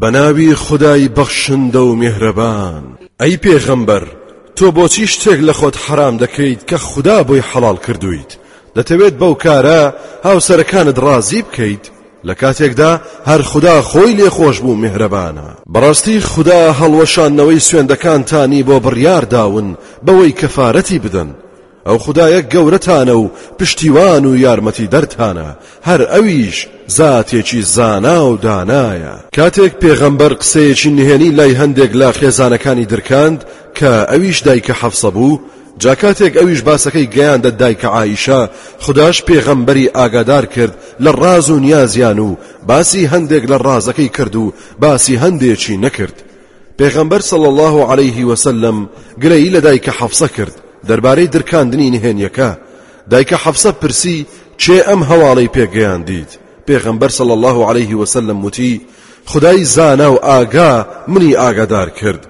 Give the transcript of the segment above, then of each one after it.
بەناوی خودای بەخشندە و میهرەبان. ئەی پێغەمبەر تۆ بۆچی شتێک لە خۆت حەرام دەکەیت کە خودا بۆی حەڵاڵ کردوویت دەتەوێت بەو کارە هاوسەرەکانت ڕازی بکەیت لە کاتێکدا هەر خودا خۆی لێ خۆش بوو میهرەبانە. بەڕاستی خودا هەڵوەشاندنەوەی سوێندەکانتانی بۆ بڕیار داون بەوەی کەفارەتی بدەن ئەو خودایە گەورەتانە و پشتیوان و یارمەتیدەرتانە، هەر ئەویش زاتێکی زانا و دانایە. کاتێک پێغەمبەر قسەیەکی نهێنی لای هەندێک لە خێزانەکانی درکاند کە ئەویش دایکە حەفسە بوو، جا کاتێک ئەویش باسەکەی گەیاندە دایکە عائیشە، خوداش پێغەمبەری ئاگادار کرد لە ڕاز و نیازیان و باسی هەندێک لە ڕازەکەی کرد و باسی هەندێکی نەکرد، پێغەمبەر صلی اللە علیه وسلم گلەیی لە دایکە حەفسە کرد دەربارەی درکاندنی نهێنیەکە، دایکە حەفسە پرسی کێ ئەم هەواڵەی پێ گەیاندیت؟ پێغەمبەر صلی اللە علیه وسلم وتی، خودای زانا و ئاگا منی ئاگادار کرد.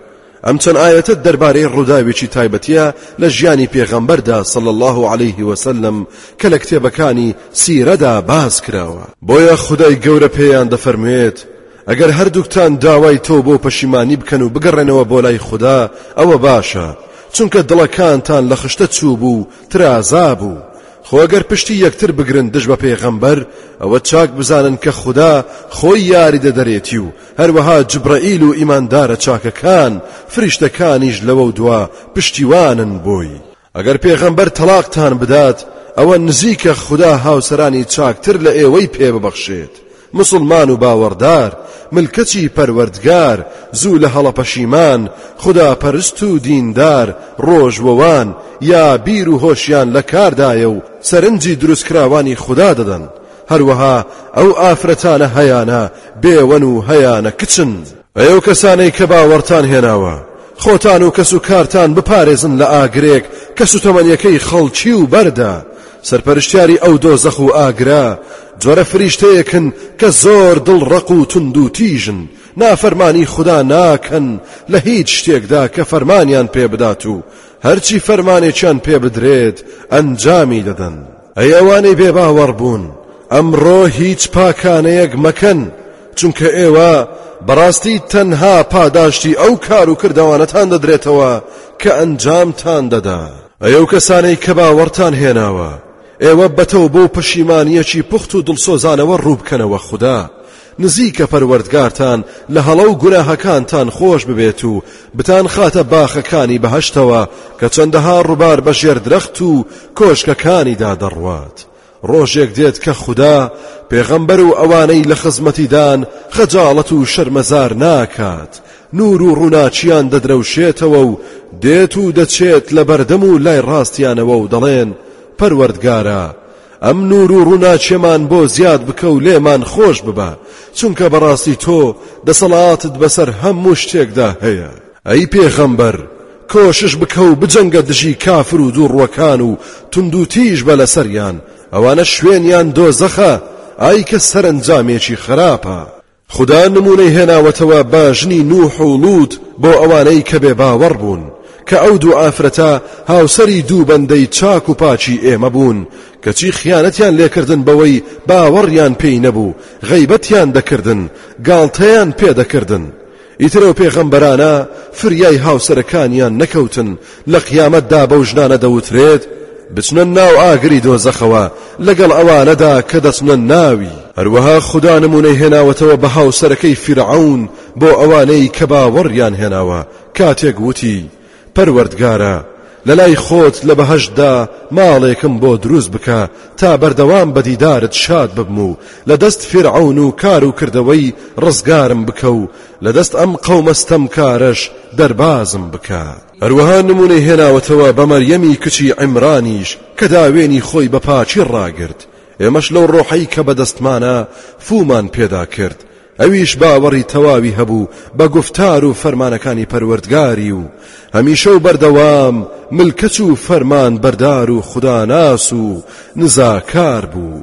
ئەم چەند ئایەتە دەربارەی ڕووداوێکی تایبەتیە لە ژیانی پێغەمبەردا صلی اللە علیه وسلم کە لە کتێبەکانی سیرەدا باس کراوە. بۆیە خودای گەورە پێیان دەفەرموێت، ئەگەر هەردووکتان داوای تۆبە و پەشیمانی بکەن و بگەڕێنەوە بۆ لای خودا ئەوە باشە چونکە دڵەکانتان لە خشتە چووبوو و ترازابوو خۆ ئەگەر پشتی یەکتر بگرن دژ بە پێغەمبەر ئەوە چاک بزانن کە خودا خۆی یاری دەدەرێتی و هەروەها جبرەئیل و ئیماندارە چاکەکان فریشتەکانیش لەوە و دوا پشتیوانن بۆی ئەگەر پێغەمبەر تەڵاقتان بدات ئەوە نزیکە خودا هاوسەرانی چاکتر لە ئێوەی پێ ببەخشێت مسلمان و باوەڕدار ملکەچی پەروەردگار زوو لە هەڵە پەشیمان خودا پەرست و دیندار ڕۆژوەوان یا بیر و هۆشیان لە کاردایە و سەرنجی دروستکراوانی خودا دەدەن هەروەها ئەو ئافرەتانە هەیانە بێوەن و هەیانە کچن ئەی ئەو کەسانەی کە باوەڕتان هێناوە، خۆتان و کەسوکارتان بپارێزن لە ئاگرێک کە سوتەمەنیەکەی خەڵکی و بەردە، سەرپەرشتیاری ئەو دۆزەخ و ئاگرە جۆرە فریشتەیەکن کە زۆر دڵ ڕەق و توند و تیژن، نافەرمانی خودا ناکەن لە هیچ شتێکدا کە فەرمانیان پێبدات و هەرچی فەرمانێکیان پێبدرێت ئەنجامی دەدەن. ئەی ئەوانەی بێباوەڕ بوون ئەمڕۆ هیچ پاکانەیەک مەکەن چونکە ئێوە بەڕاستی تەنها پاداشتی ئەو کار و کردەوانەتان دەدرێتەوە کە ئەنجامتان دەدا ئەی ئەو کەسانەی کە باوەڕتان هێناوە ئێوە بەتەوبە و پەشیمانیەکی پوخت و دڵسۆزانەوە ڕووبکەنەوە خودا نزیکە پەروەردگارتان لە هەڵە و گوناهەکانتان خۆش ببێت و بتانخاتە باخەکانی بەهەشتەوە کە چەندەها ڕوبار بە ژێر درەخت و کۆشکەکانیدا دەڕوات. ڕۆژێک دێت کە خودا، پێغەمبەر و ئەوانەی لە خزمەتیدان خەجاڵەت و شەرمەزار ناکات، نوور و ڕووناکییان دەدرەوشێتەوە و دێت و دەچێت لە بەردەم و لای ڕاستیانەوە و دەڵێن، پەروەردگارا، ئەم نور و ڕووناکیەمان بۆ زیاد بکە و لێمان خۆش ببە چونکە بەڕاستی تۆ دەسەڵاتت بەسەر هەموو شتێکدا هەیە ئەی پێغەمبەر کۆشش بکە و بجەنگە دژی کافر و دووڕوەکان و توندو تیژ بە لەسەریان ئەوانە شوێنیان دۆزەخە ئای کە سەرەنجامێکی خراپە خودا نموونەی هێناوەتەوە بە ژنی نوح و لوط بۆ ئەوانەی کە بێ باوەڕ بوون کە ئەو دوو ئافرەتە هاوسەری دوو بەندەی چاک و پاکی ئێمە بوون کەچی خیانەتیان لێکردن بەوەی باوەڕیان پێی نەبوو غەیبەتیان دەکردن گاڵتەیان پێدەکردن ئیتر ئەو پێغەمبەرانە فریای هاوسەرەکانیان نەکەوتن، لە قیامەتدا بەو ژنانە دەوترێت، بچنە ناو ئاگری دۆزەخەوە لەگەڵ ئەوانەدا کە دەچنە ناوی. هەروەها خودا نموونەی هێناوەتەوە بە هاوسەرەکەی فیرعەون بۆ ئەوانەی کە باوەڕیان هێناوە، کاتێک وتی، پەروەردگارە لەلای خۆت لە بەهەشتدا ماڵێکم بۆ دروست بکە تا بەردەوام بە دیدارت شاد ببم و لە دەست فیرعەون و کار و کردەوەی ڕزگارم بکە و لە دەست ئەم قەومە ستەمکارەش دەربازم بکە. هەروەها نموونەی هێناوەتەوە بە مەریەمی کچی عیمرانیش کە داوێنی خۆی بە پاکی ڕاگرت، ئێمەش لەو ڕۆحەی کە بەدەستمانە فوومان پێدا کرد، ئەویش باوەڕی تەواوی هەبوو بە گوفتار و فەرمانەکانی پەروەردگاری و هەمیشە و بەردەوام ملکەچ و فەرمانبەردار و خوداناس و نزاکار بوو.